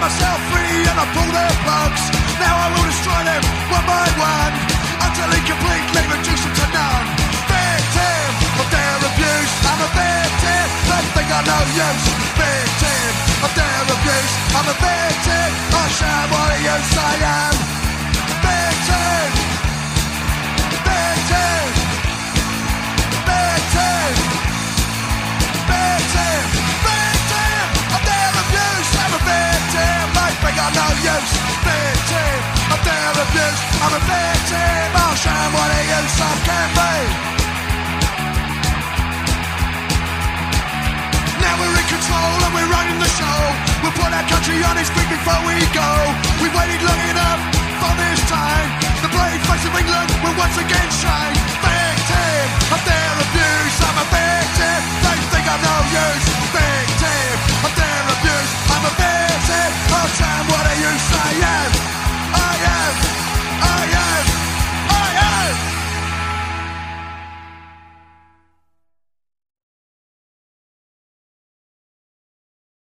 myself free and I pull their plugs. Now I will destroy them one by one until he completely reduce them to none. Victim of their abuse. I'm a victim. They think I'm no use. Victim of their abuse. I'm a victim. I show what a use its feet before we go.